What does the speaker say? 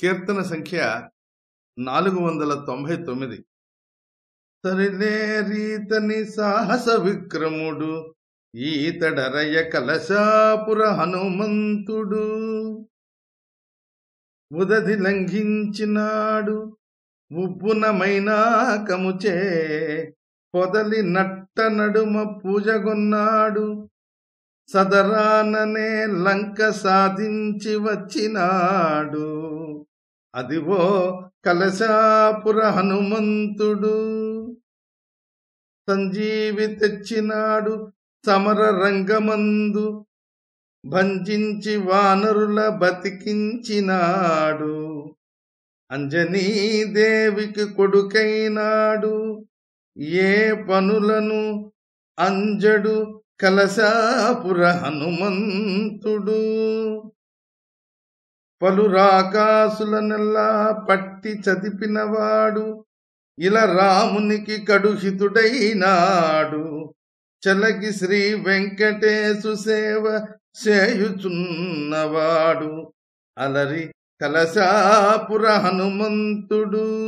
కీర్తన సంఖ్య నాలుగు వందల తొంభై తొమ్మిది. తరిలే రీతని సాహస విక్రముడు ఈతడరయ కలశాపుర హనుమంతుడు. ఉదది లంఘించినాడు ఉబ్బునమైనాకముచే పొదలి నట్ట నడుమ పూజగొన్నాడు. సదరాననే లంక సాధించి వచ్చినాడు. అదివో కలశాపుర హనుమంతుడు. సంజీవి తెచ్చినాడు సమర రంగమందు. భంజించి వానరుల బతికించినాడు. అంజనీ దేవికి కొడుకైనాడు. ఏ పనులను అంజడు కలశాపుర హనుమంతుడు. పలు రాకాసులనెల్లా పట్టి చదిపినవాడు ఇలా రామునికి కడుహితుడైనాడు. చలకి శ్రీ వెంకటేశు సేవ చేయుచున్నవాడు. అలరి కలశాపుర హనుమంతుడు.